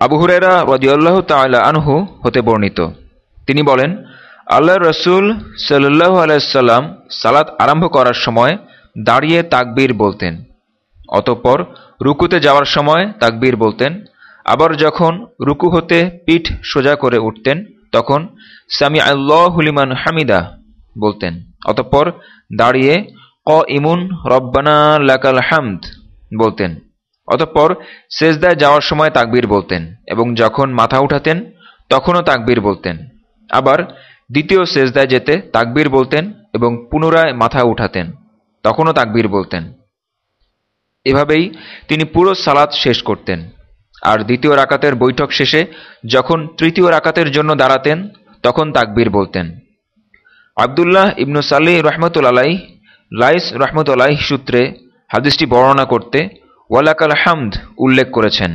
আবু হুরেরা রদিউল্লাহ তাল্লাহ আনহু হতে বর্ণিত। তিনি বলেন আল্লাহ রসুল সাল্লাহ আলাইসাল্লাম সালাত আরম্ভ করার সময় দাঁড়িয়ে তাকবীর বলতেন। অতঃপর রুকুতে যাওয়ার সময় তাকবীর বলতেন। আবার যখন রুকু হতে পিঠ সোজা করে উঠতেন, তখন সামি আল্লাহুলিমান হামিদা বলতেন। অতঃপর দাঁড়িয়ে ক ইমুন রব্বানা লাকাল হামদ বলতেন। অতঃপর সেজদায় যাওয়ার সময় তাকবীর বলতেন এবং যখন মাথা উঠাতেন, তখনও তাকবীর বলতেন। আবার দ্বিতীয় সেজদায় যেতে তাকবীর বলতেন এবং পুনরায় মাথা উঠাতেন, তখনও তাকবীর বলতেন। এভাবেই তিনি পুরো সালাত শেষ করতেন। আর দ্বিতীয় রাকাতের বৈঠক শেষে যখন তৃতীয় রাকাতের জন্য দাঁড়াতেন, তখন তাকবীর বলতেন। আবদুল্লাহ ইবনু সাল্লি রহমতুল্লাহ লাইস রহমতুল্লাহ সূত্রে হাদিসটি বর্ণনা করতে ওয়ালাকাল হামদ উল্লেখ করেছেন।